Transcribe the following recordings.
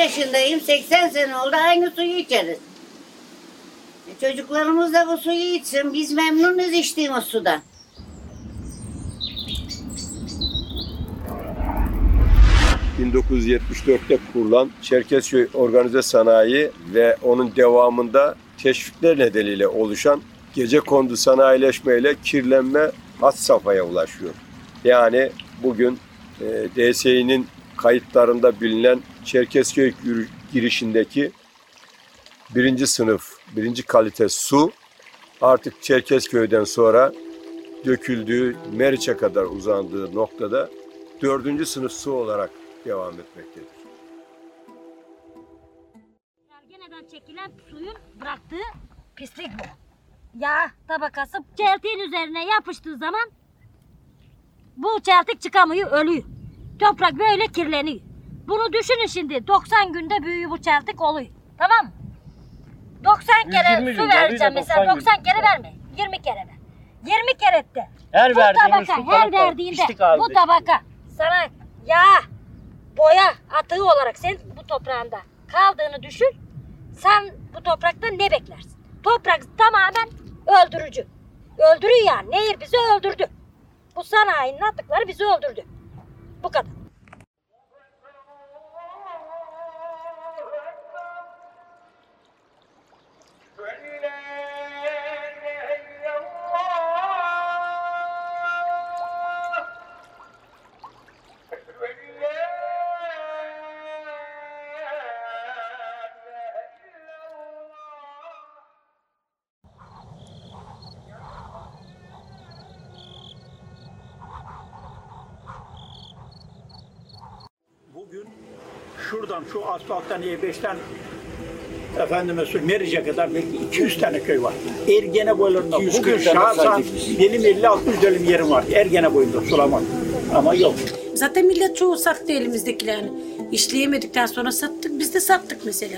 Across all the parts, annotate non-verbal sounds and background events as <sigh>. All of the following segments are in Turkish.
Yaşındayım. 80 sene oldu aynı suyu içeriz. E, Çocuklarımız da bu suyu içsin. Biz memnunuz içtiğimiz sudan. ...1974'te kurulan Çerkezköy Organize Sanayi ve onun devamında teşvikler nedeniyle oluşan gece kondu sanayileşmeyle kirlenme hat safhaya ulaşıyor. Yani bugün e, DSİ'nin kayıtlarında bilinen Çerkezköy gir- girişindeki birinci sınıf, birinci kalite su artık Çerkezköy'den sonra döküldüğü Meriç'e kadar uzandığı noktada dördüncü sınıf su olarak devam etmektedir. Geneden çekilen suyun bıraktığı pislik bu. Yağ tabakası çeltiğin üzerine yapıştığı zaman bu çeltik çıkamıyor, ölüyor. Toprak böyle kirleniyor. Bunu düşünün şimdi 90 günde büyüyor bu çeltik oluyor. Tamam mı? 90 kere 120 su gün, vereceğim tabii de mesela 90 90 gün. kere verme. 20 kere ver. 20 kere etti. Her bu verdiğimiz tabaka su her verdiğinde pislik bu tabaka sana yağ, boya atığı olarak sen bu toprağında kaldığını düşün. Sen bu toprakta ne beklersin? Toprak tamamen öldürücü. Öldürüyor yani. Nehir bizi öldürdü. Bu sanayinin atıkları bizi öldürdü. Bu kadar. Bugün asfalttan E5'ten efendime Meriç'e kadar belki 200 tane köy var. Ergene boylarında bugün şahsen benim 50-60 dönüm yerim var. Ergene boyunda sulama. Ama yok. Zaten millet çoğu sattı elimizdekilerini. İşleyemedikten sonra sattık. Biz de sattık mesela.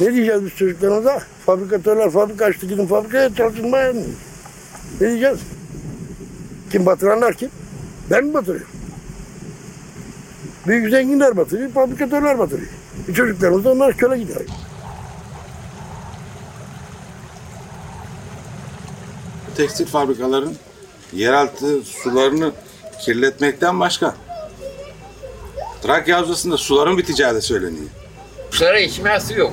Ne diyeceğiz biz çocuklarına da? Fabrikatörler fabrika açtı gidin fabrikaya çalıştırmaya mı? Ne diyeceğiz? Kim batıranlar kim? Ben mi batırıyorum? Büyük zenginler batırıyor, fabrikatörler batırıyor. E çocuklarımız da onlar köle gidiyor. tekstil fabrikaların yeraltı sularını kirletmekten başka. Trakya Havzası'nda suların biteceği de söyleniyor. Kuşlara içmeye su yok.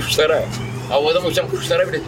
Kuşlara. Havada uçan kuşlara bile.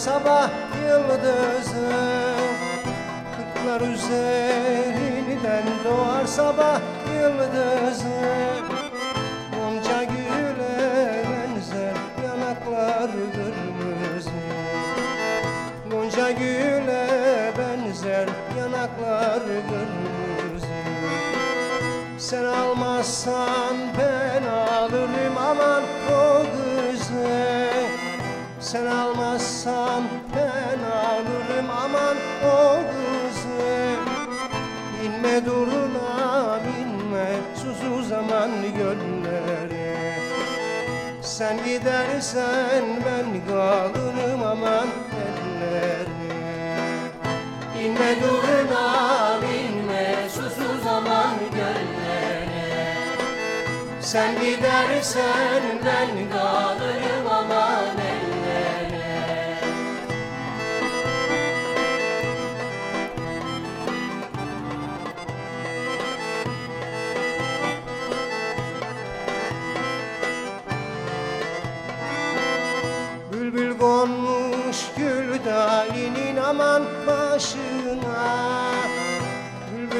Sabah yıldızı Kırklar üzerinden doğar sabah yıldızı Gonca güle benzer yanaklar kırmızı Gonca güle benzer yanaklar kırmızı Sen almazsan Sen almazsan ben alırım. Aman o kızı İnme duruna binme. Susuz zaman göllere. Sen gidersen ben kalırım. Aman ellere. İnme duruna binme. Susuz zaman göllere. Sen gidersen ben kalırım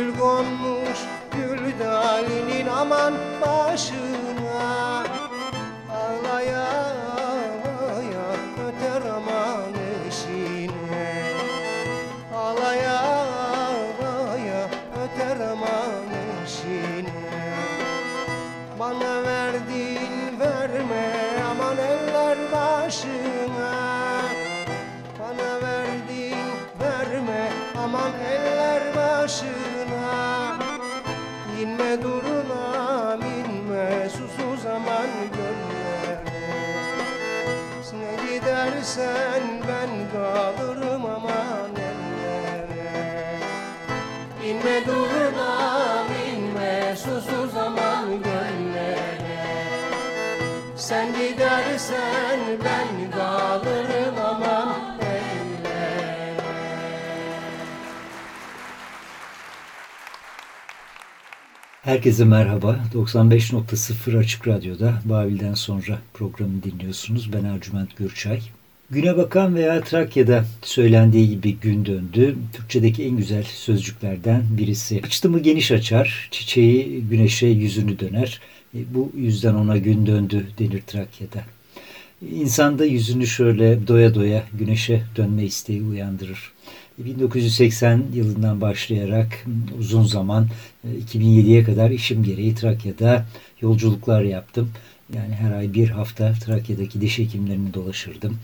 Bülbül konmuş gül dalinin aman başına Herkese merhaba. 95.0 Açık Radyo'da Babil'den sonra programı dinliyorsunuz. Ben Ercüment Gürçay. Güne bakan veya Trakya'da söylendiği gibi gün döndü. Türkçedeki en güzel sözcüklerden birisi. Açtı mı geniş açar, çiçeği güneşe yüzünü döner. E, Bu yüzden ona gün döndü denir Trakya'da. İnsan da yüzünü şöyle doya doya güneşe dönme isteği uyandırır. 1980 yılından başlayarak uzun zaman 2007'ye kadar işim gereği Trakya'da yolculuklar yaptım. Yani her ay bir hafta Trakya'daki diş hekimlerini dolaşırdım.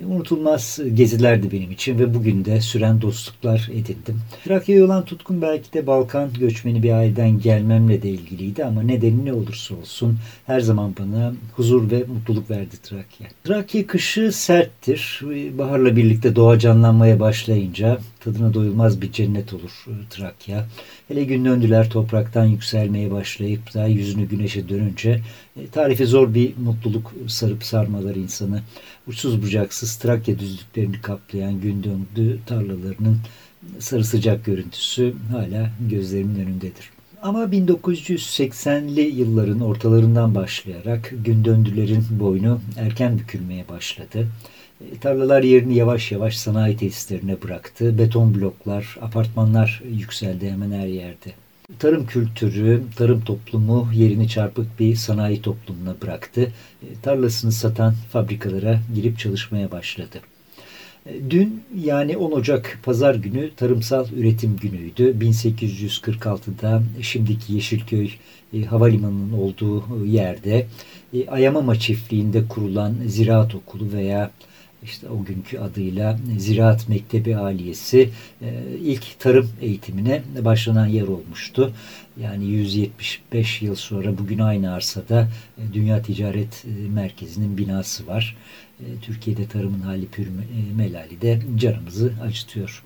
Unutulmaz gezilerdi benim için ve bugün de süren dostluklar edindim. Trakya'ya olan tutkum belki de Balkan göçmeni bir aileden gelmemle de ilgiliydi ama nedeni ne olursa olsun her zaman bana huzur ve mutluluk verdi Trakya. Trakya kışı serttir. Baharla birlikte doğa canlanmaya başlayınca tadına doyulmaz bir cennet olur Trakya. Hele gün döndüler topraktan yükselmeye başlayıp da yüzünü güneşe dönünce tarifi zor bir mutluluk sarıp sarmalar insanı. Uçsuz bucaksız Trakya düzlüklerini kaplayan gün döndü tarlalarının sarı sıcak görüntüsü hala gözlerimin önündedir. Ama 1980'li yılların ortalarından başlayarak gün döndülerin boynu erken bükülmeye başladı. Tarlalar yerini yavaş yavaş sanayi tesislerine bıraktı. Beton bloklar, apartmanlar yükseldi hemen her yerde. Tarım kültürü, tarım toplumu yerini çarpık bir sanayi toplumuna bıraktı. Tarlasını satan fabrikalara girip çalışmaya başladı. Dün yani 10 Ocak pazar günü tarımsal üretim günüydü. 1846'da şimdiki Yeşilköy e, havalimanının olduğu yerde e, Ayamama çiftliğinde kurulan ziraat okulu veya işte o günkü adıyla Ziraat Mektebi Aliyesi e, ilk tarım eğitimine başlanan yer olmuştu. Yani 175 yıl sonra bugün aynı arsada e, Dünya Ticaret e, Merkezi'nin binası var. Türkiye'de tarımın hali pür melali de canımızı acıtıyor.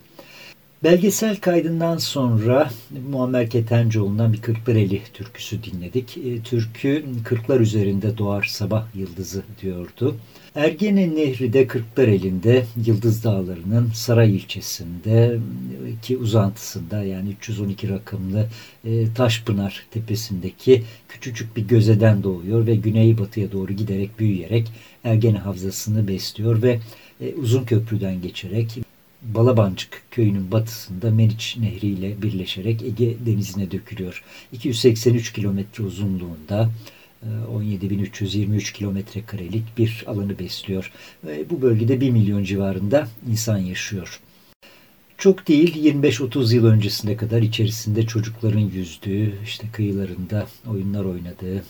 Belgesel kaydından sonra Muammer Ketencoğlu'ndan bir Kırklareli türküsü dinledik. Türkü kırklar üzerinde doğar sabah yıldızı diyordu. Ergene Nehri de Kırklareli'nde Yıldız Dağları'nın Saray ilçesinde ki uzantısında yani 312 rakımlı e, Taşpınar tepesindeki küçücük bir gözeden doğuyor ve güneybatıya doğru giderek büyüyerek Ergene Havzası'nı besliyor ve e, uzun köprüden geçerek Balabancık köyünün batısında Meriç Nehri ile birleşerek Ege Denizi'ne dökülüyor. 283 kilometre uzunluğunda 17.323 e, kilometre karelik bir alanı besliyor. Bu bölgede 1 milyon civarında insan yaşıyor. Çok değil 25-30 yıl öncesine kadar içerisinde çocukların yüzdüğü, işte kıyılarında oyunlar oynadığı, e,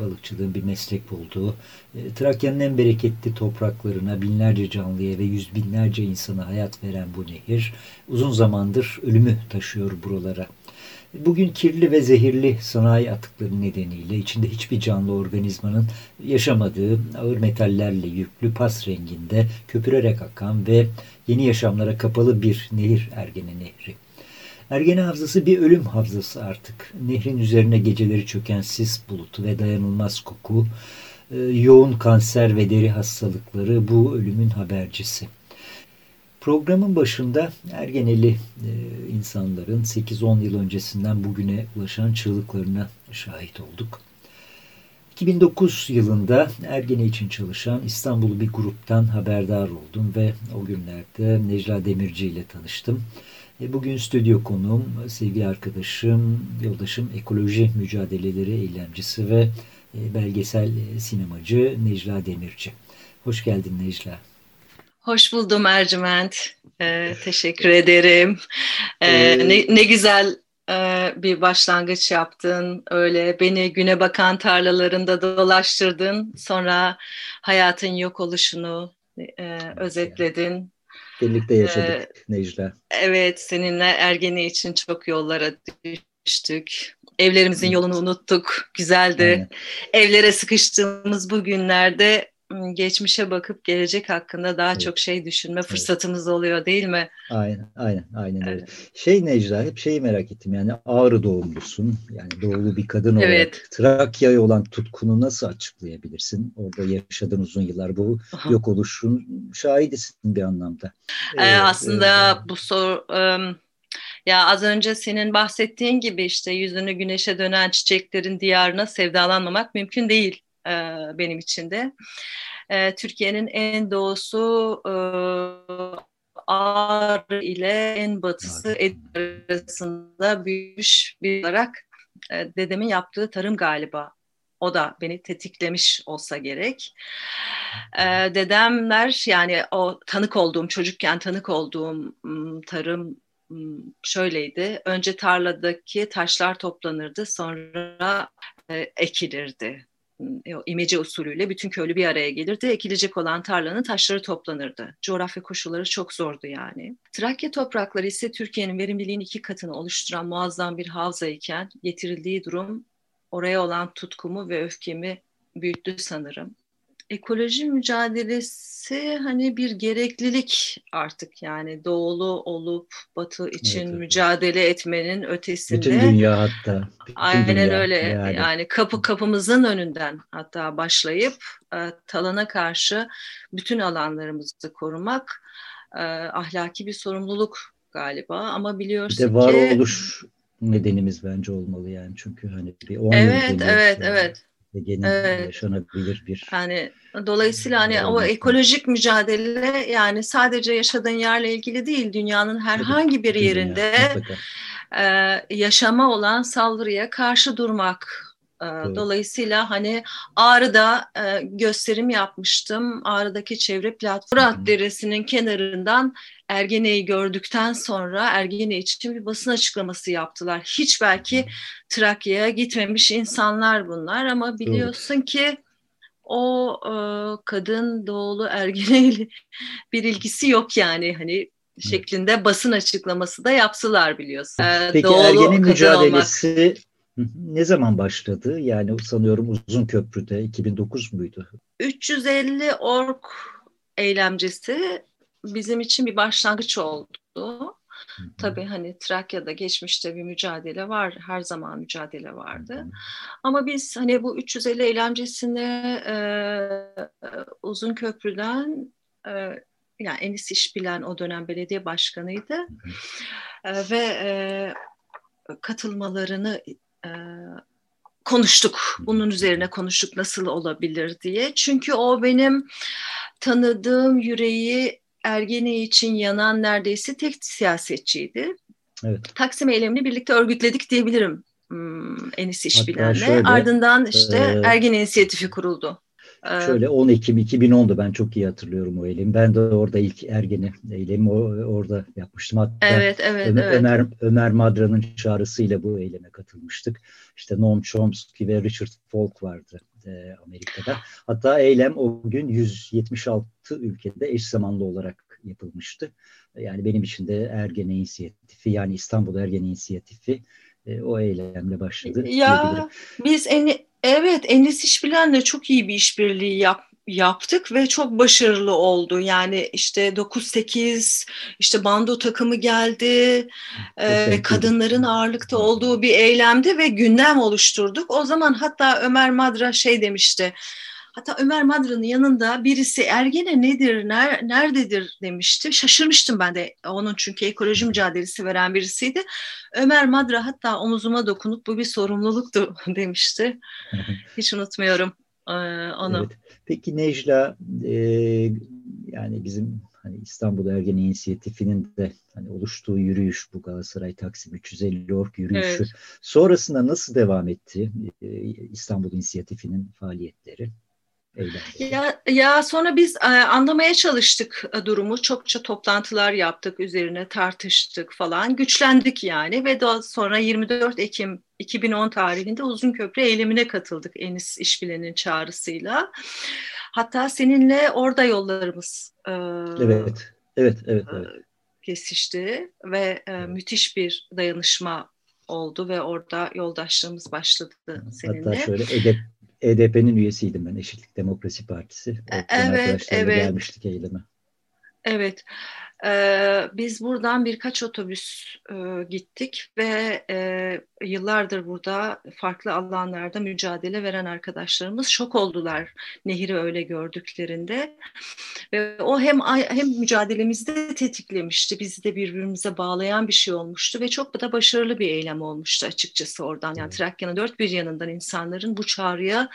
balıkçılığın bir meslek olduğu, e, Trakya'nın en bereketli topraklarına binlerce canlıya ve yüz binlerce insana hayat veren bu nehir uzun zamandır ölümü taşıyor buralara. Bugün kirli ve zehirli sanayi atıkları nedeniyle içinde hiçbir canlı organizmanın yaşamadığı ağır metallerle yüklü pas renginde köpürerek akan ve yeni yaşamlara kapalı bir nehir Ergene Nehri. Ergene Havzası bir ölüm havzası artık. Nehrin üzerine geceleri çöken sis bulutu ve dayanılmaz koku, e, yoğun kanser ve deri hastalıkları bu ölümün habercisi. Programın başında Ergeneli e, insanların 8-10 yıl öncesinden bugüne ulaşan çığlıklarına şahit olduk. 2009 yılında Ergene için çalışan İstanbul'u bir gruptan haberdar oldum ve o günlerde Necla Demirci ile tanıştım. E, bugün stüdyo konuğum, sevgili arkadaşım, yoldaşım, ekoloji mücadeleleri eylemcisi ve e, belgesel sinemacı Necla Demirci. Hoş geldin Necla. Hoş buldum Ercüment. Ee, teşekkür ederim. Ee, ee, ne, ne güzel e, bir başlangıç yaptın. Öyle beni güne bakan tarlalarında dolaştırdın. Sonra hayatın yok oluşunu e, özetledin. Birlikte yaşadık ee, Necla. Evet, seninle Ergeni için çok yollara düştük. Evlerimizin yolunu unuttuk. Güzeldi. Aynen. Evlere sıkıştığımız bu günlerde geçmişe bakıp gelecek hakkında daha evet. çok şey düşünme evet. fırsatımız oluyor değil mi? Aynen, aynen, aynen evet. öyle. Şey Necla, hep şeyi merak ettim yani Ağrı doğumlusun, yani doğulu bir kadın olarak evet. Trakya'ya olan tutkunu nasıl açıklayabilirsin? Orada yaşadığın uzun yıllar bu Aha. yok oluşun şahidisin bir anlamda. Ee, ee, aslında e, bu soru... Um, ya az önce senin bahsettiğin gibi işte yüzünü güneşe dönen çiçeklerin diyarına sevdalanmamak mümkün değil e, benim için de. E, Türkiye'nin en doğusu e, Ağrı ile en batısı Edirne arasında büyümüş bir olarak e, dedemin yaptığı tarım galiba. O da beni tetiklemiş olsa gerek. E, dedemler yani o tanık olduğum, çocukken tanık olduğum tarım şöyleydi. Önce tarladaki taşlar toplanırdı, sonra e, ekilirdi imece usulüyle bütün köylü bir araya gelirdi. Ekilecek olan tarlanın taşları toplanırdı. Coğrafya koşulları çok zordu yani. Trakya toprakları ise Türkiye'nin verimliliğin iki katını oluşturan muazzam bir havza iken getirildiği durum oraya olan tutkumu ve öfkemi büyüttü sanırım ekoloji mücadelesi hani bir gereklilik artık yani doğulu olup batı için evet, mücadele etmenin ötesinde. Bütün dünya hatta. Bütün aynen dünya, öyle yani. yani kapı kapımızın önünden hatta başlayıp e, talana karşı bütün alanlarımızı korumak e, ahlaki bir sorumluluk galiba ama biliyorsun. Bir de varoluş ki, nedenimiz bence olmalı yani çünkü hani bir Evet evet yani. evet gene evet. yaşanabilir bir yani dolayısıyla hani o ekolojik mücadele yani sadece yaşadığın yerle ilgili değil dünyanın herhangi bir yerinde dünya, e, yaşama olan saldırıya karşı durmak e, Dolayısıyla hani Ağrı'da e, gösterim yapmıştım. Ağrı'daki çevre platformu Fırat Deresi'nin kenarından Ergene'yi gördükten sonra Ergene için bir basın açıklaması yaptılar. Hiç belki Trakya'ya gitmemiş insanlar bunlar ama biliyorsun Doğru. ki o e, kadın doğulu Ergene <laughs> bir ilgisi yok yani hani şeklinde basın açıklaması da yapsılar biliyorsun. Peki Doğulu Ergene mücadelesi olmak. Ne zaman başladı? Yani sanıyorum Uzun Köprü'de 2009 muydu? 350 ork eylemcisi bizim için bir başlangıç oldu. Tabii hani Trakya'da geçmişte bir mücadele var. Her zaman mücadele vardı. Ama biz hani bu 350 eylemcisine e, Uzun Köprü'den e, yani Enis İşbilen o dönem belediye başkanıydı. E, ve e, katılmalarını e, konuştuk. Bunun üzerine konuştuk nasıl olabilir diye. Çünkü o benim tanıdığım yüreği Ergene için yanan neredeyse tek siyasetçiydi. Evet. Taksim eylemini birlikte örgütledik diyebilirim hmm, Enis İşbilen'le. Ardından işte e, Ergene İnisiyatifi kuruldu. Ee, Şöyle 10 Ekim 2010'du ben çok iyi hatırlıyorum o eylemi. Ben de orada ilk Ergeni eylemi orada yapmıştım. Hatta Evet, evet, Ömer, evet. Ömer, Ömer Madra'nın çağrısıyla bu eyleme katılmıştık. İşte Noam Chomsky ve Richard Falk vardı e, Amerika'da. Hatta eylem o gün 176 ülkede eş zamanlı olarak yapılmıştı. Yani benim için de Ergene İnisiyatifi yani İstanbul Ergene İnisiyatifi e, o eylemle başladı. Ya biz en, evet Enis İşbilen'le çok iyi bir işbirliği yap, yaptık ve çok başarılı oldu. Yani işte 9-8 işte bando takımı geldi e, ve kadınların ağırlıkta olduğu bir eylemdi ve gündem oluşturduk. O zaman hatta Ömer Madra şey demişti. Hatta Ömer Madra'nın yanında birisi Ergene nedir, ner- nerededir demişti. Şaşırmıştım ben de onun çünkü ekoloji mücadelesi veren birisiydi. Ömer Madra hatta omuzuma dokunup bu bir sorumluluktu <laughs> demişti. <laughs> Hiç unutmuyorum e, onu. Evet. Peki Necla e, yani bizim hani İstanbul Ergene İnisiyatifi'nin de hani oluştuğu yürüyüş bu Galatasaray Taksim 350 org yürüyüşü Evet. sonrasında nasıl devam etti e, İstanbul İnisiyatifi'nin faaliyetleri? Ya, ya sonra biz e, anlamaya çalıştık e, durumu. Çokça toplantılar yaptık, üzerine tartıştık falan. Güçlendik yani ve daha sonra 24 Ekim 2010 tarihinde Uzunköprü eylemine katıldık Enis İşbilen'in çağrısıyla. Hatta seninle orada yollarımız e, Evet. Evet, evet, evet. kesişti ve e, müthiş bir dayanışma oldu ve orada yoldaşlığımız başladı seninle. Hatta şöyle EDP, EDP'nin üyesiydim ben Eşitlik Demokrasi Partisi. Oradan evet, arkadaşlarla evet. gelmiştik eyleme. Evet, Ee, biz buradan birkaç otobüs e, gittik ve e, yıllardır burada farklı alanlarda mücadele veren arkadaşlarımız şok oldular nehri öyle gördüklerinde. Ve o hem hem mücadelemizi de tetiklemişti, bizi de birbirimize bağlayan bir şey olmuştu ve çok da başarılı bir eylem olmuştu açıkçası oradan. Yani Trakya'nın dört bir yanından insanların bu çağrıya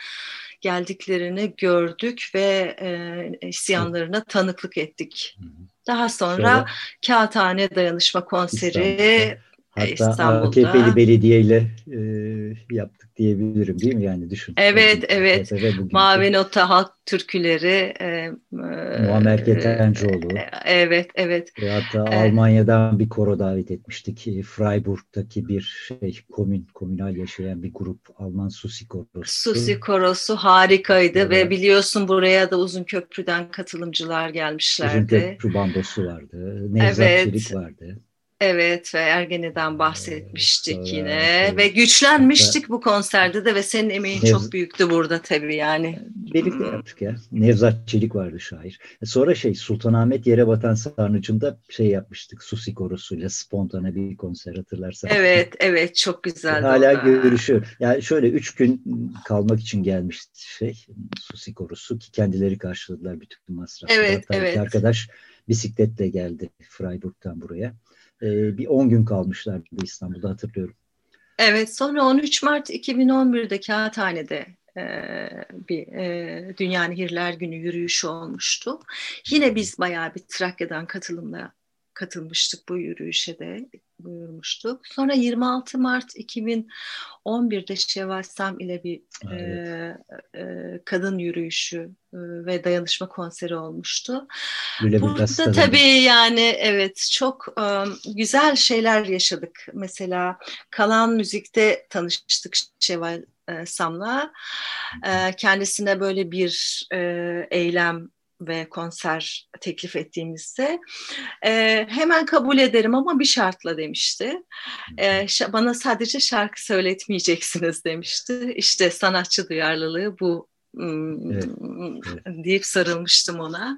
geldiklerini gördük ve e, isyanlarına tanıklık ettik. Daha sonra Şöyle- Kağıthane Dayanışma Konseri Hatta İstanbul'da. AKP'li belediyeyle e, yaptık diyebilirim değil mi? Yani düşün. Evet, evet. Mavi Nota Halk Türküleri. E, e, Muammer Ketencoğlu. Evet, evet. Ve hatta Evet. Almanya'dan bir koro davet etmiştik. E, Freiburg'daki bir şey komün, komünal yaşayan bir grup Alman Susi korosu. Susi Korosu harikaydı Evet. ve biliyorsun buraya da Uzun Köprü'den katılımcılar Uzun gelmişlerdi. Köprü bandosu vardı. Nevzat Evet. Çelik vardı. Evet ve Ergene'den bahsetmiştik sonra yine şey- ve güçlenmiştik bu konserde de ve senin emeğin Nevz- çok büyüktü burada tabii yani. Birlikte yaptık ya. Nevzat Çelik vardı şair. E, Sonra şey Sultanahmet Yere Batan Sarnıcı'nda şey yapmıştık. Susi korosuyla spontane bir konser hatırlarsan. Evet, evet çok güzeldi. <laughs> Hala görüşüyor. Yani şöyle üç gün kalmak için gelmişti şey Susi korusu ki kendileri karşıladılar bütün masrafları. Evet, Hatta evet. arkadaş bisikletle geldi Freiburg'dan buraya. Ee, bir 10 gün kalmışlardı İstanbul'da hatırlıyorum. Evet, sonra 13 Mart 2011'de Kağıthane'de e, bir e, Dünya Nehirler Günü yürüyüşü olmuştu. Yine biz bayağı bir Trakya'dan katılımla katılmıştık bu yürüyüşe de buyurmuştuk. Sonra 26 Mart 2011'de Şevval Sam ile bir e, e, kadın yürüyüşü e, ve dayanışma konseri olmuştu. Lüleburgaz Burada tabii yani evet çok e, güzel şeyler yaşadık. Mesela Kalan Müzik'te tanıştık Şevval e, Sam'la. E, kendisine böyle bir e, eylem ve konser teklif ettiğimizde e, hemen kabul ederim ama bir şartla demişti. E, bana sadece şarkı söyletmeyeceksiniz demişti. İşte sanatçı duyarlılığı bu Evet, deyip sarılmıştım ona.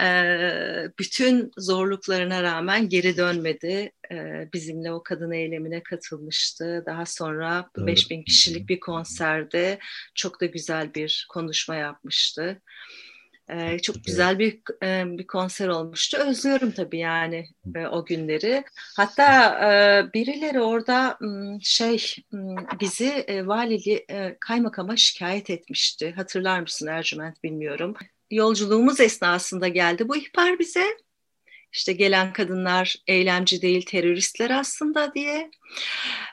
Ee, bütün zorluklarına rağmen geri dönmedi. Ee, bizimle o kadın eylemine katılmıştı. Daha sonra Doğru. 5000 kişilik bir konserde çok da güzel bir konuşma yapmıştı. Çok güzel bir e, bir konser olmuştu. Özlüyorum tabii yani e, o günleri. Hatta e, birileri orada şey bizi e, valili e, kaymakama şikayet etmişti. Hatırlar mısın Ercüment bilmiyorum. Yolculuğumuz esnasında geldi bu ihbar bize. İşte gelen kadınlar eylemci değil teröristler aslında diye.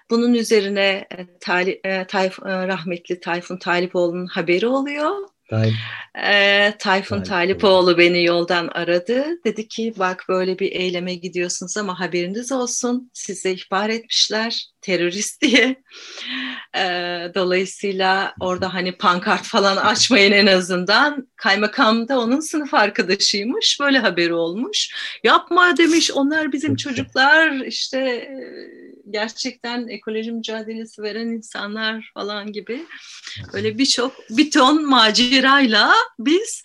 Bunun üzerine e, Tali, e, Tayf, e, rahmetli Tayfun Talipoğlu'nun haberi oluyor. Daim. Ee, Tayfun Talipoğlu beni yoldan aradı. Dedi ki bak böyle bir eyleme gidiyorsunuz ama haberiniz olsun. Size ihbar etmişler terörist <laughs> diye. Ee, dolayısıyla orada hani pankart falan açmayın en azından. Kaymakam da onun sınıf arkadaşıymış. Böyle haberi olmuş. Yapma demiş onlar bizim çocuklar işte e, gerçekten ekoloji mücadelesi veren insanlar falan gibi. Böyle birçok bir ton macerayla biz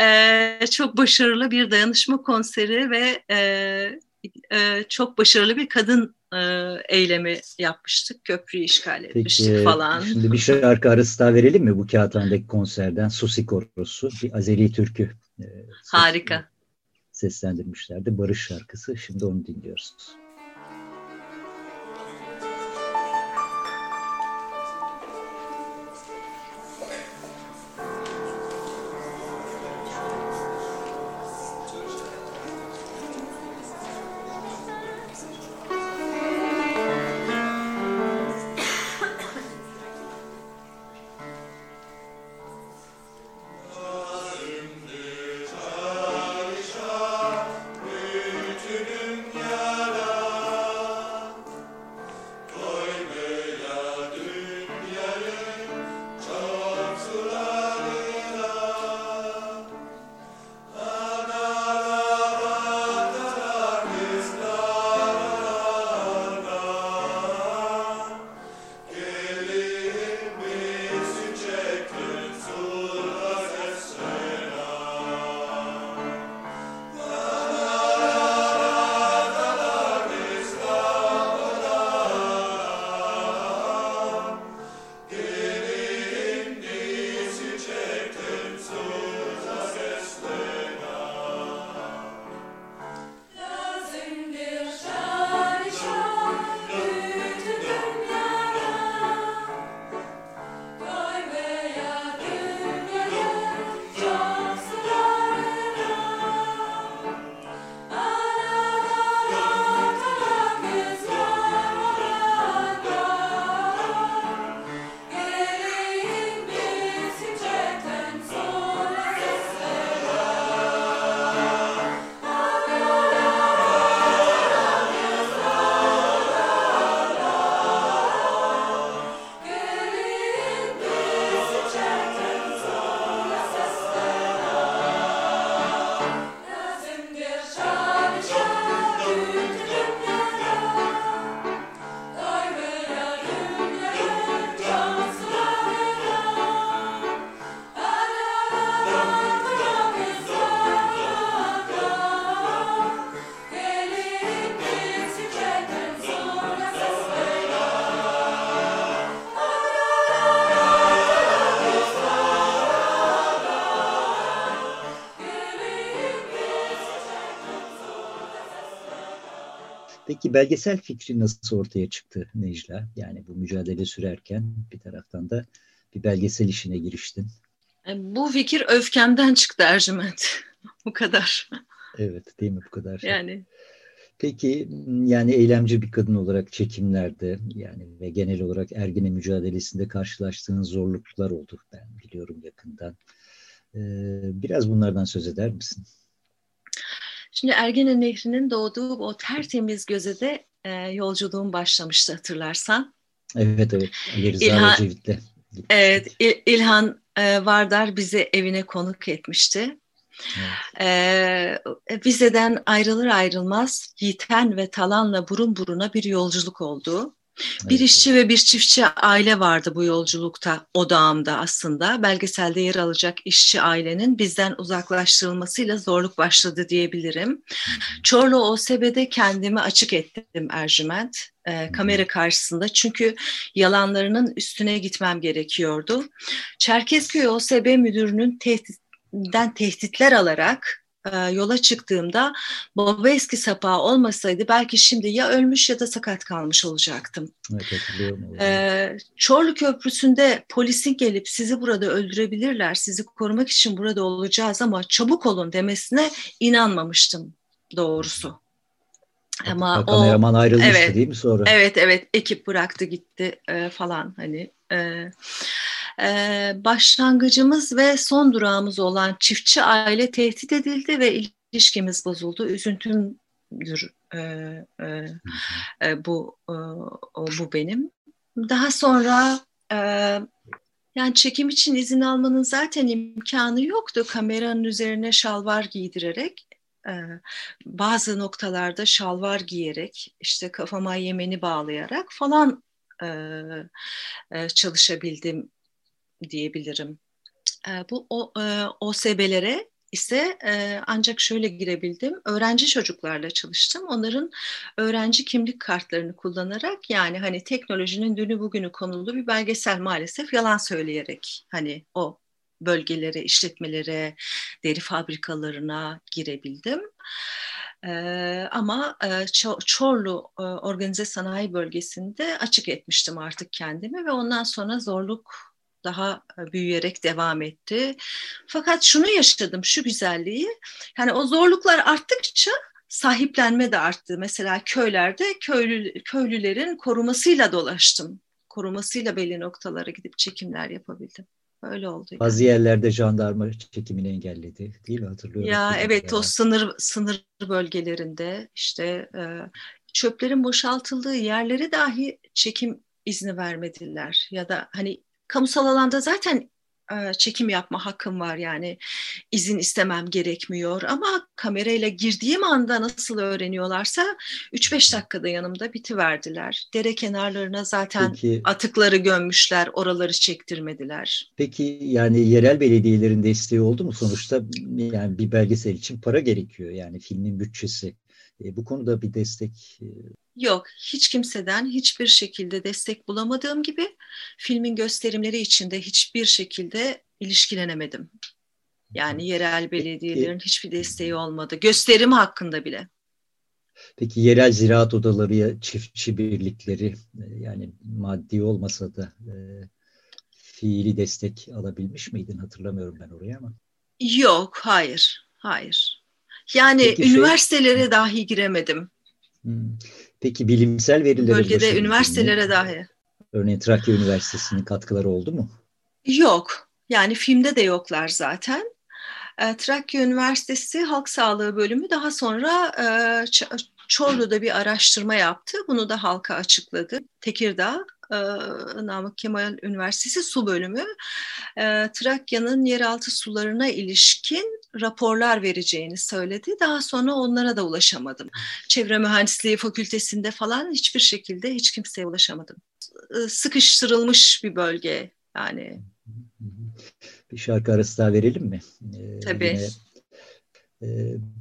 e, çok başarılı bir dayanışma konseri ve e, e, çok başarılı bir kadın e, eylemi yapmıştık. Köprüyü işgal etmiştik Peki, falan. Şimdi bir şarkı arası daha verelim mi bu Kağıthane'deki konserden? Susi Korosu, bir Azeri türkü e, Harika. seslendirmişlerdi. Barış şarkısı. Şimdi onu dinliyoruz. Peki belgesel fikri nasıl ortaya çıktı Necla? Yani bu mücadele sürerken bir taraftan da bir belgesel işine giriştin. E, Bu fikir öfkemden çıktı Ercüment. <laughs> Bu kadar. Evet değil mi bu kadar? Yani Peki yani eylemci bir kadın olarak çekimlerde yani ve genel olarak Ergene mücadelesinde karşılaştığın zorluklar oldu ben biliyorum yakından. Ee, biraz bunlardan söz eder misin? Şimdi Ergene Nehri'nin doğduğu o tertemiz gözede e, yolculuğum başlamıştı hatırlarsan. Evet evet Ali Rıza İlhan- Ecevit'le. Evet, İl- İlhan e, Vardar bizi evine konuk etmişti. Ee, vizeden ayrılır ayrılmaz Yiğiten ve Talan'la burun buruna bir yolculuk oldu. Bir işçi ve bir çiftçi aile vardı bu yolculukta odağımda aslında. Belgeselde yer alacak işçi ailenin bizden uzaklaştırılmasıyla zorluk başladı diyebilirim. Çorlu OSB'de kendimi açık ettim Ercüment e, kamera karşısında çünkü yalanlarının üstüne gitmem gerekiyordu. Çerkezköy OSB müdürünün tehdinden tehditler alarak e, yola çıktığımda baba eski sapağı olmasaydı belki şimdi ya ölmüş ya da sakat kalmış olacaktım. Evet. E, Çorlu Köprüsü'nde polisin gelip sizi burada öldürebilirler, sizi korumak için burada olacağız ama çabuk olun demesine inanmamıştım doğrusu. Ama o kameraman ayrılmıştı evet, değil mi sonra? Evet evet ekip bıraktı gitti e, falan hani. E, e, başlangıcımız ve son durağımız olan çiftçi aile tehdit edildi ve ilişkimiz bozuldu. Üzüntümdür e, e, e, bu e, bu benim. Daha sonra e, yani çekim için izin almanın zaten imkanı yoktu. Kameranın üzerine şalvar giydirerek bazı noktalarda şalvar giyerek işte kafama yemeni bağlayarak falan çalışabildim diyebilirim. Bu o, OSB'lere ise ancak şöyle girebildim. Öğrenci çocuklarla çalıştım. Onların öğrenci kimlik kartlarını kullanarak yani hani teknolojinin dünü bugünü konulu bir belgesel maalesef yalan söyleyerek hani o bölgelere, işletmelere, deri fabrikalarına girebildim. Ee, ama e, Çorlu e, Organize Sanayi Bölgesi'nde açık etmiştim artık kendimi ve ondan sonra zorluk daha e, büyüyerek devam etti. Fakat şunu yaşadım, şu güzelliği, yani o zorluklar arttıkça sahiplenme de arttı. Mesela köylerde köylü, köylülerin korumasıyla dolaştım. Korumasıyla belli noktalara gidip çekimler yapabildim. Öyle oldu. Yani. Bazı yerlerde jandarma çekimini engelledi değil mi hatırlıyorum. Ya evet o sınır sınır bölgelerinde işte e, çöplerin boşaltıldığı yerlere dahi çekim izni vermediler ya da hani kamusal alanda zaten çekim yapma hakkım var yani izin istemem gerekmiyor ama kamerayla girdiğim anda nasıl öğreniyorlarsa 3-5 dakikada yanımda bitiverdiler. Dere kenarlarına zaten Peki, atıkları gömmüşler, oraları çektirmediler. Peki yani yerel belediyelerin desteği oldu mu sonuçta yani bir belgesel için para gerekiyor yani filmin bütçesi. E, bu konuda bir destek e, Yok, hiç kimseden hiçbir şekilde destek bulamadığım gibi filmin gösterimleri içinde hiçbir şekilde ilişkilenemedim. Yani yerel belediyelerin hiçbir desteği olmadı. Gösterim hakkında bile. Peki yerel ziraat odaları ya çiftçi birlikleri e, yani maddi olmasa da e, fiili destek alabilmiş miydin? Hatırlamıyorum ben oraya ama. Yok, hayır, hayır. Yani Peki şey- üniversitelere şey... dahi giremedim. Peki bilimsel verilere Bölgede üniversitelere mi? dahi. Örneğin Trakya Üniversitesi'nin katkıları oldu mu? Yok. Yani filmde de yoklar zaten. E, Trakya Üniversitesi Halk Sağlığı Bölümü daha sonra e, Çorlu'da bir araştırma yaptı. Bunu da halka açıkladı. Tekirdağ e, Namık Kemal Üniversitesi Su Bölümü e, Trakya'nın yeraltı sularına ilişkin raporlar vereceğini söyledi. Daha sonra onlara da ulaşamadım. Çevre Mühendisliği Fakültesinde falan hiçbir şekilde hiç kimseye ulaşamadım. E, sıkıştırılmış bir bölge yani. Bir şarkı arası daha verelim mi? Ee, Tabii. Yine ee,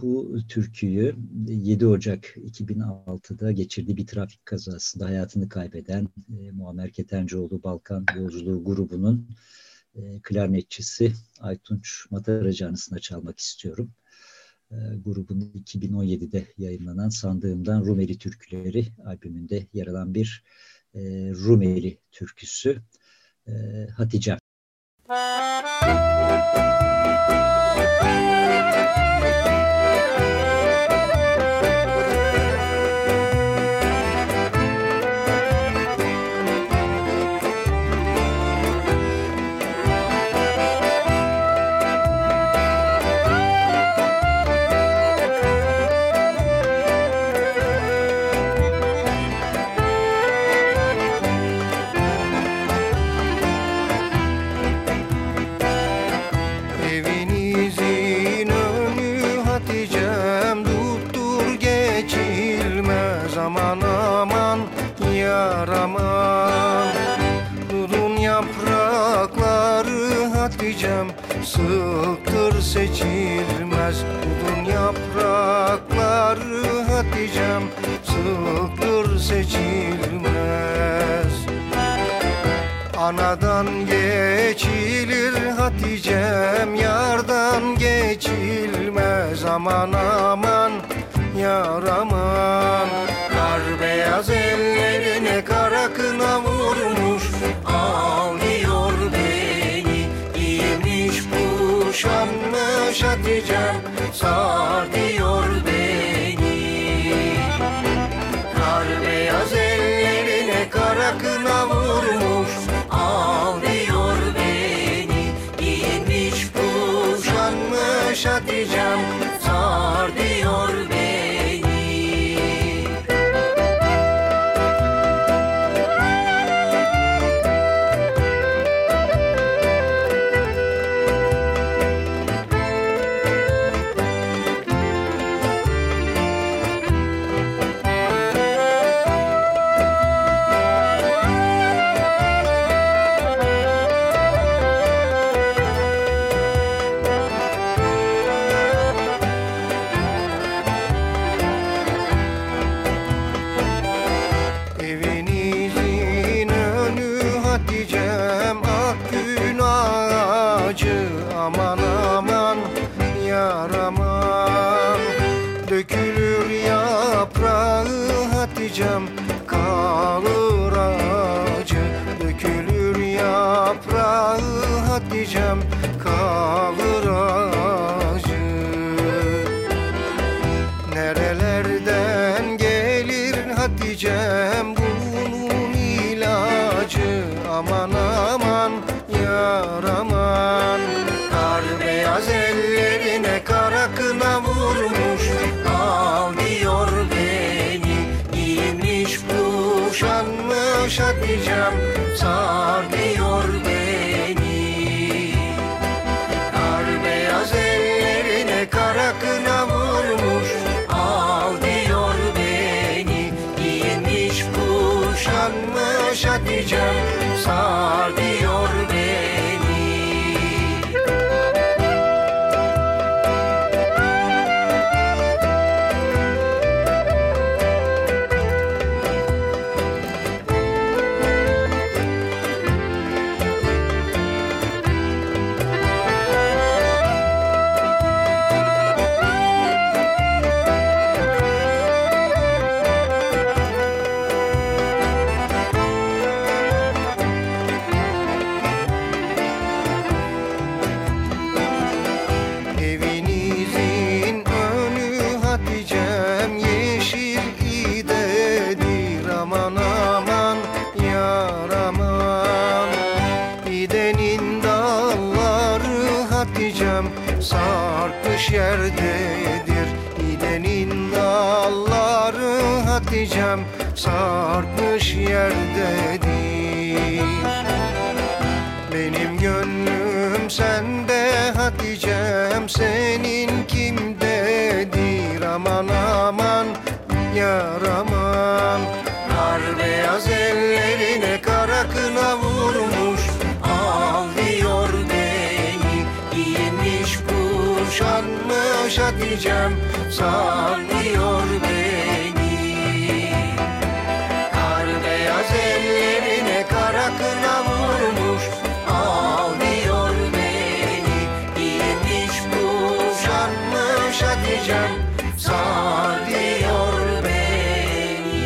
bu türküyü 7 Ocak 2006'da geçirdiği bir trafik kazasında hayatını kaybeden e, Muammer Ketencoğlu Balkan Yolculuğu grubunun e, klarnetçisi Aytunç Mataracı anısına çalmak istiyorum. E, grubun 2017'de yayınlanan Sandığımdan Rumeli Türküleri albümünde yer alan bir e, Rumeli türküsü Hatice. Müzik seçilmez Budun yaprakları Hatice'm. Sıktır seçilmez. Anadan geçilir Hatice'm yardan geçilmez. Aman aman yar aman. Kar beyaz ellerine kara kına vurmuş kuşanmış Hatice'm sar diyor kuşanmış Hatice'm sallıyor beni. Kar beyaz ellerine kara kına vurmuş. Al diyor beni giymiş kuşanmış Hatice'm. Sar diyor beni.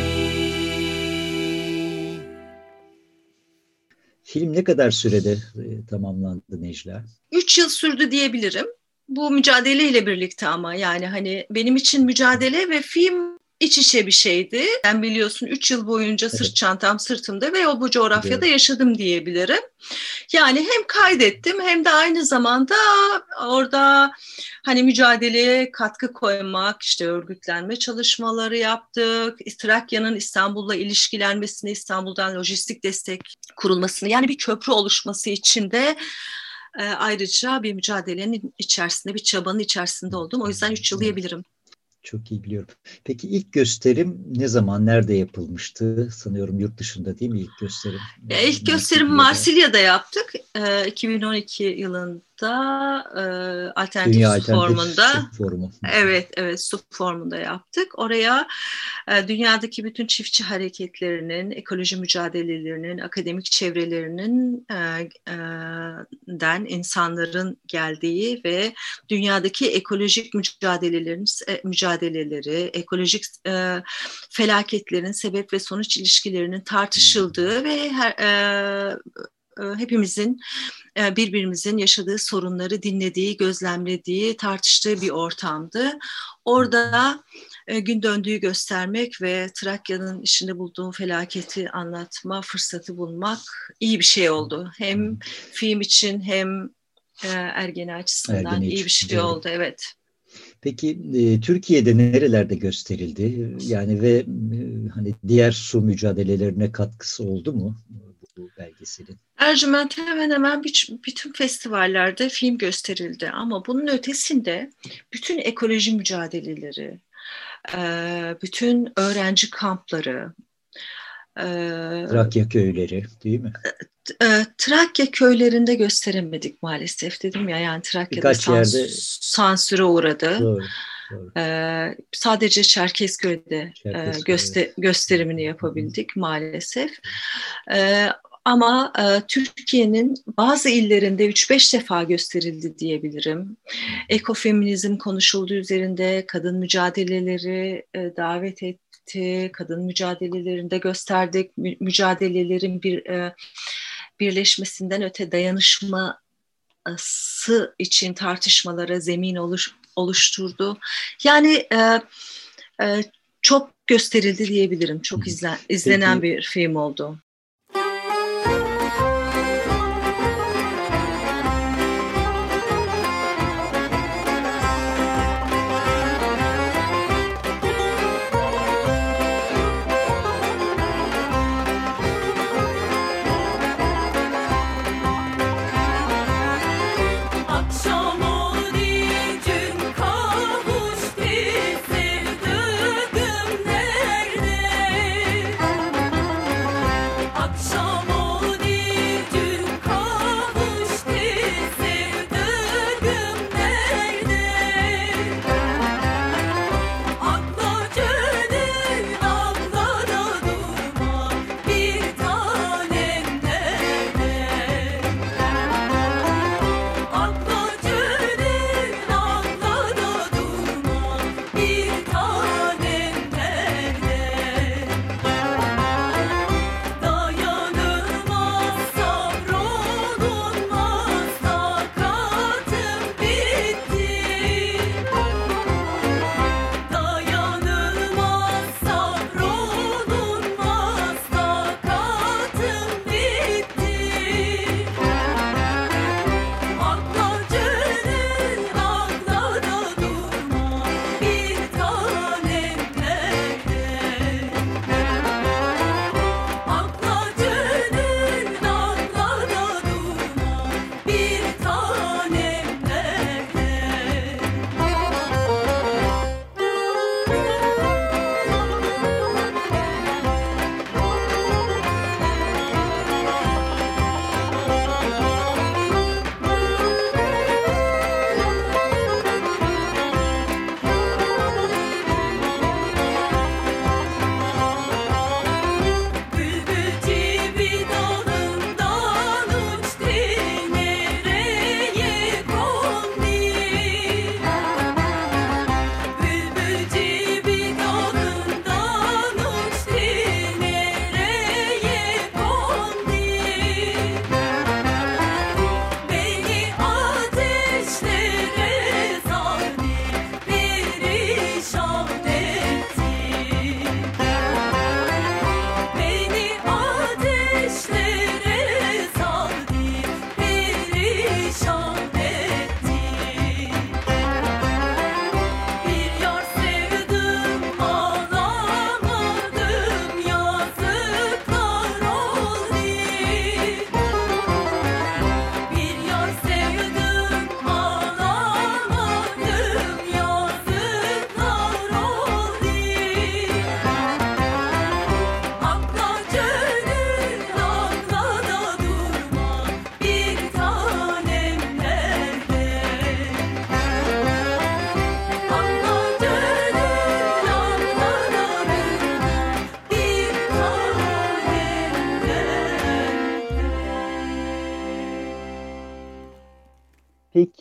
Film ne kadar sürede e, tamamlandı Necla? Üç yıl sürdü diyebilirim. Bu mücadeleyle birlikte ama yani hani benim için mücadele ve film iç içe bir şeydi. Ben biliyorsun 3 yıl boyunca sırt çantam sırtımda ve o bu coğrafyada Evet. yaşadım diyebilirim. Yani hem kaydettim hem de aynı zamanda orada hani mücadeleye katkı koymak, işte örgütlenme çalışmaları yaptık. Trakya'nın İstanbul'la ilişkilenmesini, İstanbul'dan lojistik destek kurulmasını yani bir köprü oluşması için de e, ayrıca bir mücadelenin içerisinde, bir çabanın içerisinde oldum. O yüzden 3 yıl diyebilirim. Çok iyi biliyorum. Peki ilk gösterim ne zaman, nerede yapılmıştı? Sanıyorum yurt dışında değil mi ilk gösterim? Ya ilk gösterim Marsilya'da. Yaptık. Ee, 2012 yılında da e, alternatif Dünya su Alternatif formunda. Su Forumu. Evet, evet su formunda yaptık. Oraya e, dünyadaki bütün çiftçi hareketlerinin, ekoloji mücadelelerinin, akademik çevrelerinin e, e, den insanların geldiği ve dünyadaki ekolojik mücadelelerin e, mücadeleleri, ekolojik e, felaketlerin sebep ve sonuç ilişkilerinin tartışıldığı ve her, e, hepimizin e, birbirimizin yaşadığı sorunları dinlediği, gözlemlediği, tartıştığı bir ortamdı. Orada e, gün döndüğü göstermek ve Trakya'nın içinde bulduğu felaketi anlatma fırsatı bulmak iyi bir şey oldu. Hem film için hem e, Ergene açısından Ergene iyi bir şey oldu. Evet. Peki e, Türkiye'de nerelerde gösterildi? Yani ve e, hani diğer su mücadelelerine katkısı oldu mu bu belgeselin? Ercüment hemen hemen bütün festivallerde film gösterildi ama bunun ötesinde bütün ekoloji mücadeleleri, bütün öğrenci kampları, Trakya köyleri değil mi? Trakya köylerinde gösteremedik maalesef dedim ya yani Trakya'da Birkaç sans- yerde- sansüre uğradı. Doğru. Ee, sadece Çerkezköy'de e, Çerkezköy, göster- gösterimini yapabildik maalesef. Ee, ama e, Türkiye'nin bazı illerinde 3-5 defa gösterildi diyebilirim. Ekofeminizm konuşulduğu üzerinde kadın mücadeleleri e, davet etti, kadın mücadelelerinde gösterdik, Mü- mücadelelerin bir e, birleşmesinden öte dayanışması için tartışmalara zemin oluş, oluşturdu. Yani e, e, çok gösterildi diyebilirim. Çok izlen, izlenen Peki. bir film oldu.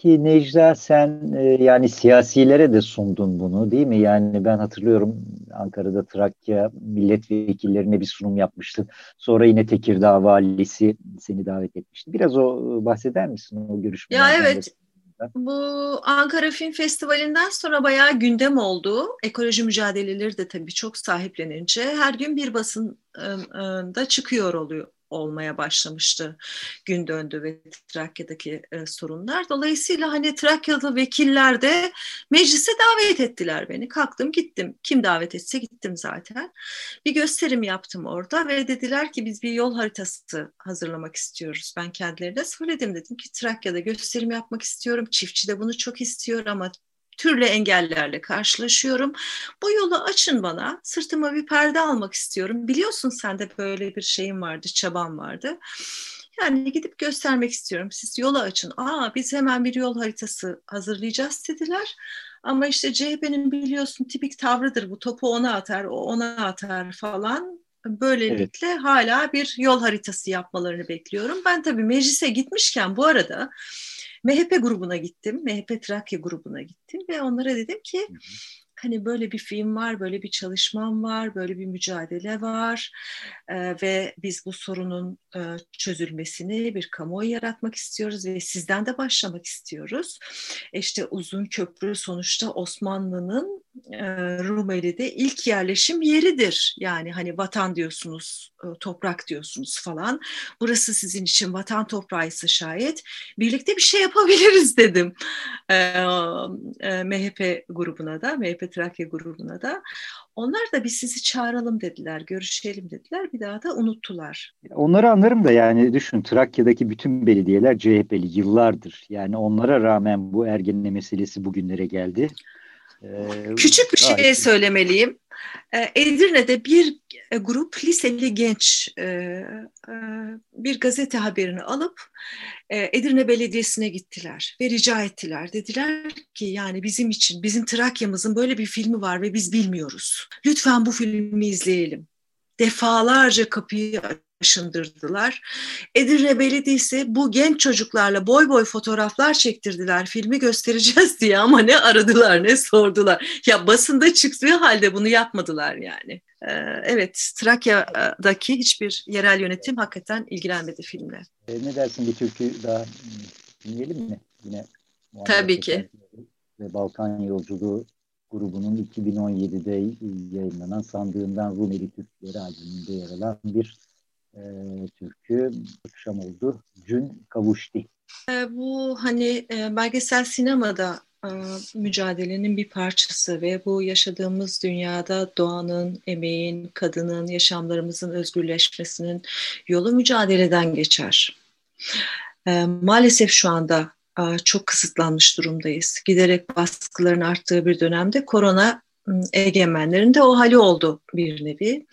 Peki Necla sen e, yani siyasilere de sundun bunu değil mi? Yani ben hatırlıyorum Ankara'da Trakya milletvekillerine bir sunum yapmıştın. Sonra yine Tekirdağ valisi seni davet etmişti. Biraz o e, bahseder misin o görüşmelerden? Ya de? evet. Bu Ankara Film Festivali'nden sonra bayağı gündem oldu. Ekoloji mücadeleleri de tabii çok sahiplenince her gün bir basında çıkıyor oluyor olmaya başlamıştı gün döndü ve Trakya'daki e, sorunlar. Dolayısıyla hani Trakyalı vekiller de meclise davet ettiler beni. Kalktım gittim. Kim davet etse gittim zaten. Bir gösterim yaptım orada ve dediler ki biz bir yol haritası hazırlamak istiyoruz. Ben kendilerine söyledim dedim ki Trakya'da gösterim yapmak istiyorum. Çiftçi de bunu çok istiyor ama türlü engellerle karşılaşıyorum. Bu yolu açın bana. Sırtıma bir perde almak istiyorum. Biliyorsun sende böyle bir şeyin vardı, çaban vardı. Yani gidip göstermek istiyorum. Siz yolu açın. Aa biz hemen bir yol haritası hazırlayacağız dediler. Ama işte CHP'nin biliyorsun tipik tavrıdır bu topu ona atar, o ona atar falan. Böylelikle evet. hala bir yol haritası yapmalarını bekliyorum. Ben tabii meclise gitmişken bu arada MHP grubuna gittim. MHP Trakya grubuna gittim ve onlara dedim ki hani böyle bir film var, böyle bir çalışmam var, böyle bir mücadele var ee, ve biz bu sorunun e, çözülmesini bir kamuoyu yaratmak istiyoruz ve sizden de başlamak istiyoruz. İşte uzun köprü sonuçta Osmanlı'nın e, Rumeli'de ilk yerleşim yeridir. Yani hani vatan diyorsunuz, e, toprak diyorsunuz falan. Burası sizin için vatan toprağıysa şayet birlikte bir şey yapabiliriz <laughs> dedim. E, MHP grubuna da, MHP Trakya grubuna da. Onlar da biz sizi çağıralım dediler, görüşelim dediler. Bir daha da unuttular. Onları anlarım da yani düşün Trakya'daki bütün belediyeler CHP'li yıllardır. Yani onlara rağmen bu ergenine meselesi bugünlere geldi. Ee, Küçük bir şey söylemeliyim. Edirne'de bir grup liseli genç bir gazete haberini alıp Edirne Belediyesi'ne gittiler ve rica ettiler. Dediler ki yani bizim için, bizim Trakya'mızın böyle bir filmi var ve biz bilmiyoruz. Lütfen bu filmi izleyelim. Defalarca kapıyı aşındırdılar. Edirne Belediyesi bu genç çocuklarla boy boy fotoğraflar çektirdiler. Filmi göstereceğiz <laughs> diye ama ne aradılar ne sordular. Ya basında çıktığı halde bunu yapmadılar yani. Ee, evet Trakya'daki hiçbir yerel yönetim hakikaten ilgilenmedi filmle. E, ne dersin bir türkü daha dinleyelim mi? Yine Tabii ki. Ve Balkan Yolculuğu grubunun 2017'de yayınlanan Sandığından Rumeli Türkleri albümünde yer alan bir e, türkü akşam oldu. Cün kavuştu. E, bu hani e, belgesel sinemada e, mücadelenin bir parçası ve bu yaşadığımız dünyada doğanın, emeğin, kadının, yaşamlarımızın özgürleşmesinin yolu mücadeleden geçer. E, maalesef şu anda e, çok kısıtlanmış durumdayız. Giderek baskıların arttığı bir dönemde korona egemenlerin de o hali oldu bir nevi.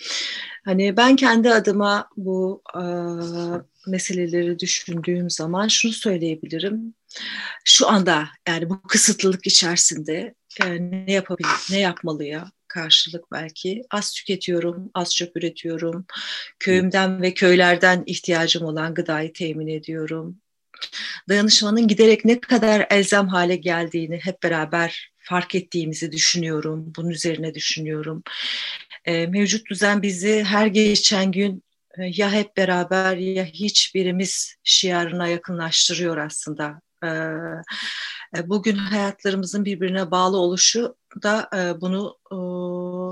Hani ben kendi adıma bu e, meseleleri düşündüğüm zaman şunu söyleyebilirim. Şu anda yani bu kısıtlılık içerisinde e, ne yapabilir, ne yapmalıya karşılık belki az tüketiyorum, az çöp üretiyorum. Köyümden ve köylerden ihtiyacım olan gıdayı temin ediyorum. Dayanışmanın giderek ne kadar elzem hale geldiğini hep beraber fark ettiğimizi düşünüyorum. Bunun üzerine düşünüyorum. E, mevcut düzen bizi her geçen gün e, ya hep beraber ya hiçbirimiz şiarına yakınlaştırıyor aslında. E, e, bugün hayatlarımızın birbirine bağlı oluşu da e, bunu e,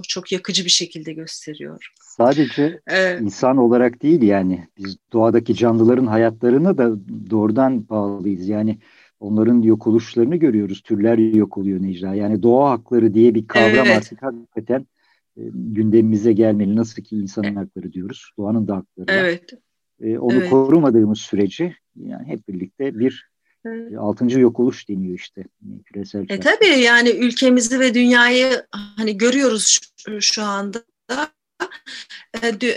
çok yakıcı bir şekilde gösteriyor. Sadece evet. insan olarak değil yani biz doğadaki canlıların hayatlarına da doğrudan bağlıyız. Yani onların yok oluşlarını görüyoruz. Türler yok oluyor Necla. Yani doğa hakları diye bir kavram evet. artık hakikaten e, gündemimize gelmeli. Nasıl ki insanın hakları diyoruz. Doğanın da hakları var. Evet. E, onu evet. korumadığımız sürece yani hep birlikte bir altıncı yok oluş deniyor işte. Küresel e, tabii yani ülkemizi ve dünyayı hani görüyoruz şu, şu anda e,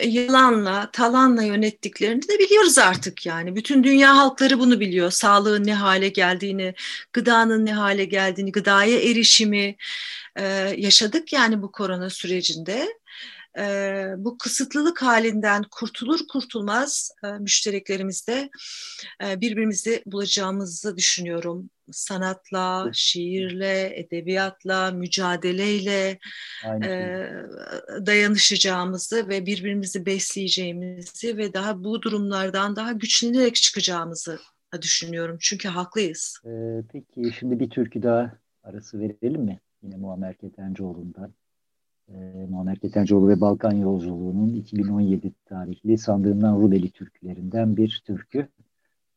yılanla, talanla yönettiklerini de biliyoruz artık yani. Bütün dünya halkları bunu biliyor. Sağlığın ne hale geldiğini, gıdanın ne hale geldiğini, gıdaya erişimi e, yaşadık yani bu korona sürecinde. e, bu kısıtlılık halinden kurtulur kurtulmaz e, müştereklerimizde e, birbirimizi bulacağımızı düşünüyorum. Sanatla, şiirle, edebiyatla, mücadeleyle Aynı e, dayanışacağımızı ve birbirimizi besleyeceğimizi ve daha bu durumlardan daha güçlenerek çıkacağımızı düşünüyorum. Çünkü haklıyız. Ee, peki şimdi bir türkü daha arası verelim mi? Yine Muammer Ketencoğlu'ndan. Ee, Muammer Ketencoğlu ve Balkan Yolculuğu'nun 2017 tarihli Sandığımdan Rubeli türkülerinden bir türkü.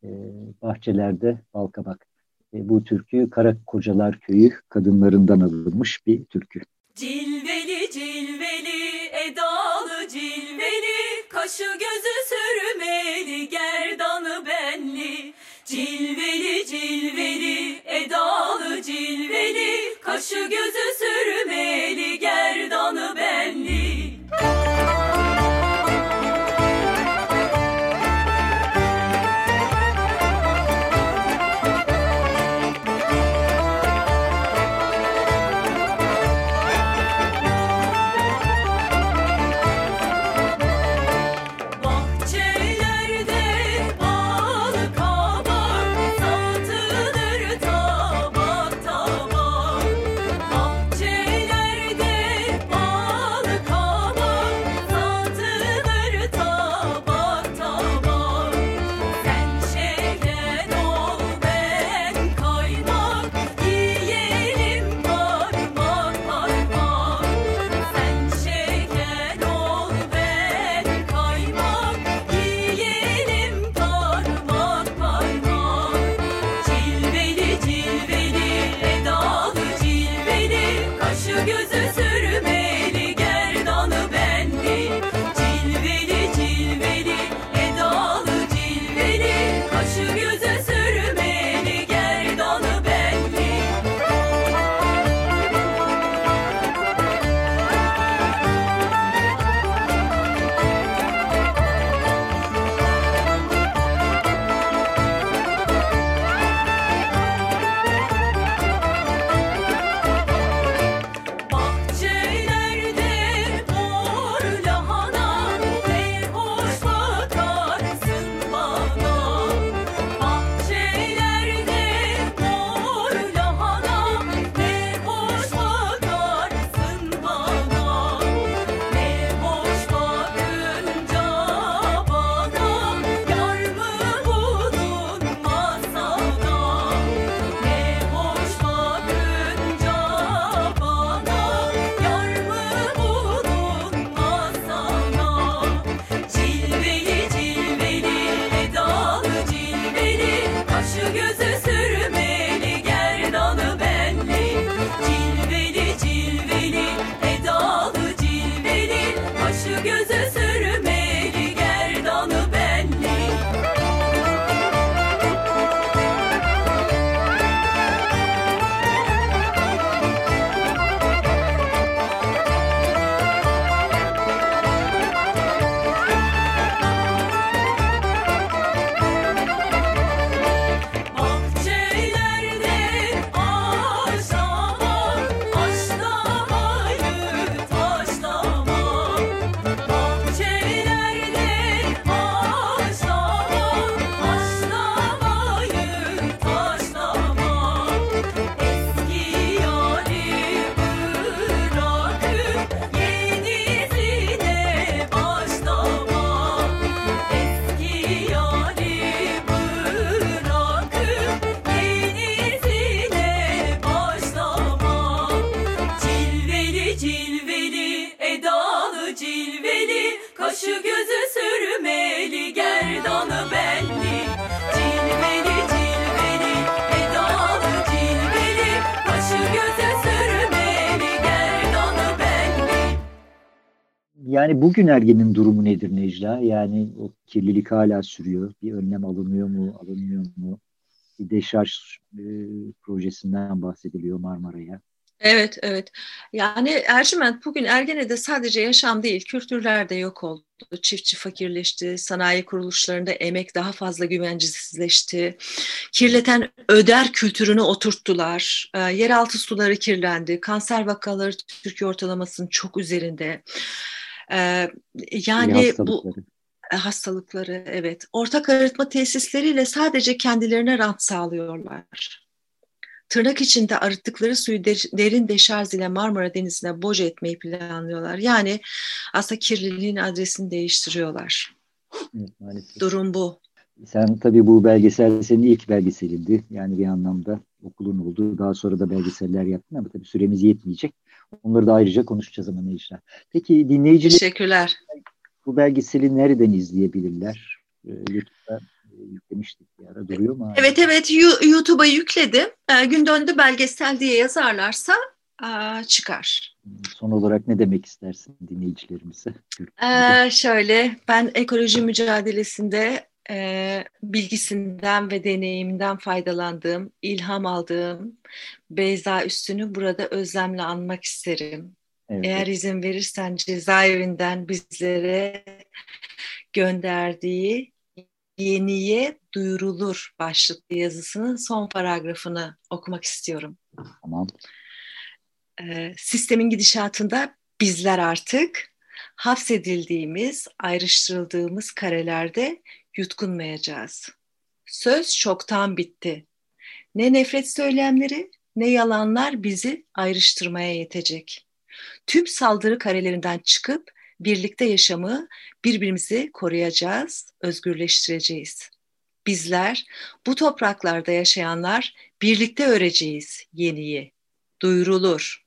Ee, Bahçelerde Balkabak. Ee, bu türkü Karakocalar Köyü kadınlarından alınmış bir türkü. Cilveli cilveli edalı cilveli Kaşı gözü sürmeli gerdanı benli Cilveli cilveli edalı cilveli Kaşı gözü sürmeli Yani bugün Ergen'in durumu nedir Necla? Yani o kirlilik hala sürüyor. Bir önlem alınıyor mu, alınmıyor mu? Bir deşarj e, projesinden bahsediliyor Marmara'ya. Evet, evet. Yani Ercüment bugün Ergene'de sadece yaşam değil, kültürler de yok oldu. Çiftçi fakirleşti, sanayi kuruluşlarında emek daha fazla güvencesizleşti. Kirleten öder kültürünü oturttular. E, yeraltı suları kirlendi. Kanser vakaları Türkiye ortalamasının çok üzerinde. Ee, yani bu hastalıkları. e, hastalıkları evet ortak arıtma tesisleriyle sadece kendilerine rant sağlıyorlar. Tırnak içinde arıttıkları suyu de- derin deşarj ile Marmara Denizi'ne boca etmeyi planlıyorlar. Yani aslında kirliliğin adresini değiştiriyorlar. Evet, maalesef. Durum bu. Sen tabii bu belgesel senin ilk belgeselindi. Yani bir anlamda okulun oldu. Daha sonra da belgeseller yaptın ama tabii süremiz yetmeyecek. Onları da ayrıca konuşacağız ama Necla. Peki dinleyiciler Teşekkürler. bu belgeseli nereden izleyebilirler? Ee, YouTube'da e, yüklemiştik bir ara duruyor mu? Evet evet YouTube'a yükledim. Ee, gün döndü belgesel diye yazarlarsa çıkar. Son olarak ne demek istersin dinleyicilerimize? Ee, şöyle ben ekoloji mücadelesinde e, bilgisinden ve deneyiminden faydalandığım, ilham aldığım Beyza Üstün'ü burada özlemle anmak isterim. Evet. Eğer izin verirsen cezaevinden bizlere gönderdiği yeniye duyurulur başlıklı yazısının son paragrafını okumak istiyorum. Tamam. Ee, sistemin gidişatında bizler artık hapsedildiğimiz, ayrıştırıldığımız karelerde yutkunmayacağız. Söz çoktan bitti. Ne nefret söylemleri ne yalanlar bizi ayrıştırmaya yetecek. Tüm saldırı karelerinden çıkıp birlikte yaşamı, birbirimizi koruyacağız, özgürleştireceğiz. Bizler, bu topraklarda yaşayanlar birlikte öreceğiz yeniyi. Duyurulur.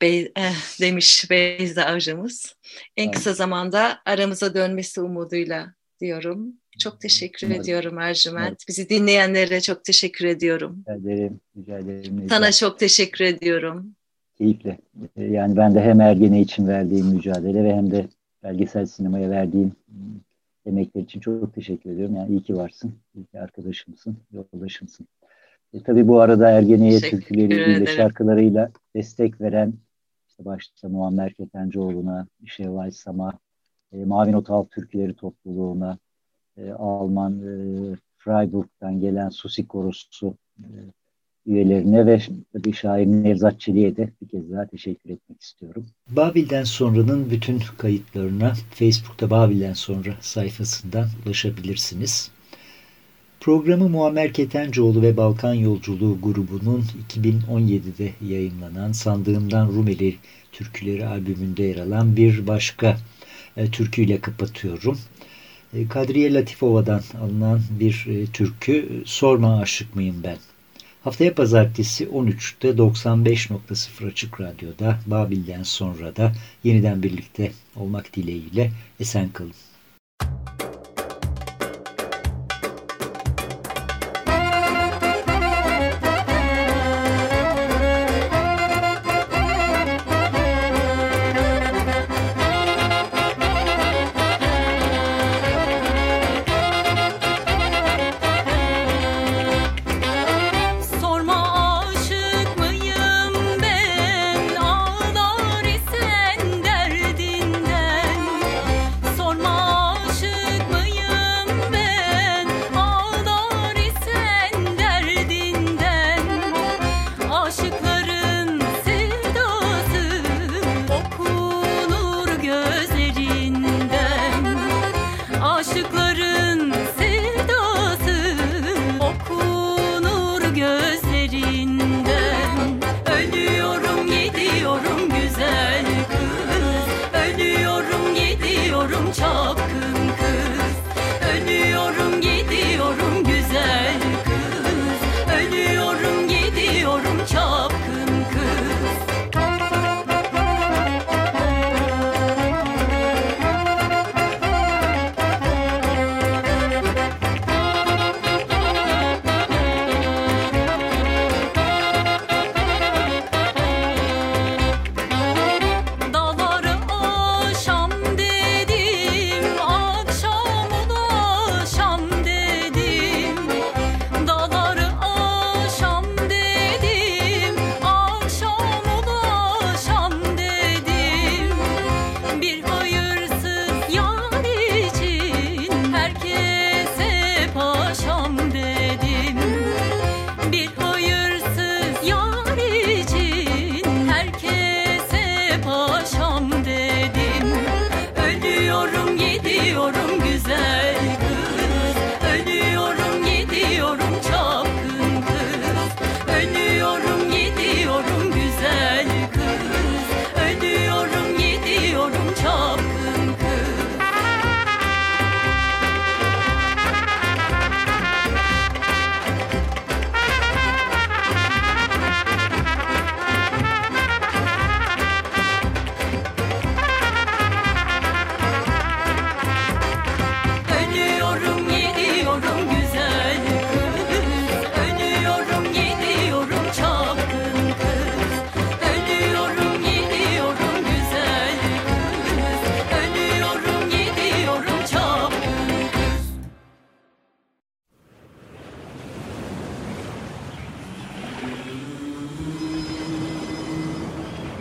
Bey, eh, demiş Beyza Avcımız. En kısa zamanda aramıza dönmesi umuduyla diyorum. Çok teşekkür Umarım. ediyorum Ercüment. Bizi dinleyenlere çok teşekkür ediyorum. Rica ederim. Rica ederim. Sana çok teşekkür ediyorum. Keyifle. Ee, Yani ben de hem Ergene için verdiğim mücadele ve hem de belgesel sinemaya verdiğim emekler için çok teşekkür ediyorum. Yani iyi ki varsın. İyi ki arkadaşımsın, yoldaşımsın. E, tabii bu arada Ergene'ye türküleriyle, şarkılarıyla destek veren işte başta Muammer Ketencoğlu'na, Şevval Sam'a, e, Mavi Not Halk Türküleri topluluğuna, e, Alman e, Freiburg'dan gelen Susi Korosu e, üyelerine ve tabii şair Nevzat Çelik'e de bir kez daha teşekkür etmek istiyorum. Babil'den sonranın bütün kayıtlarına Facebook'ta Babil'den sonra sayfasından ulaşabilirsiniz. Programı Muammer Ketencoğlu ve Balkan Yolculuğu grubunun 2017'de yayınlanan Sandığımdan Rumeli Türküleri albümünde yer alan bir başka e, türküyle kapatıyorum. E, Kadriye Latifova'dan alınan bir e, türkü Sorma Aşık Mıyım Ben. Haftaya pazartesi 13'te 95.0 Açık Radyo'da Babil'den sonra da yeniden birlikte olmak dileğiyle esen kalın.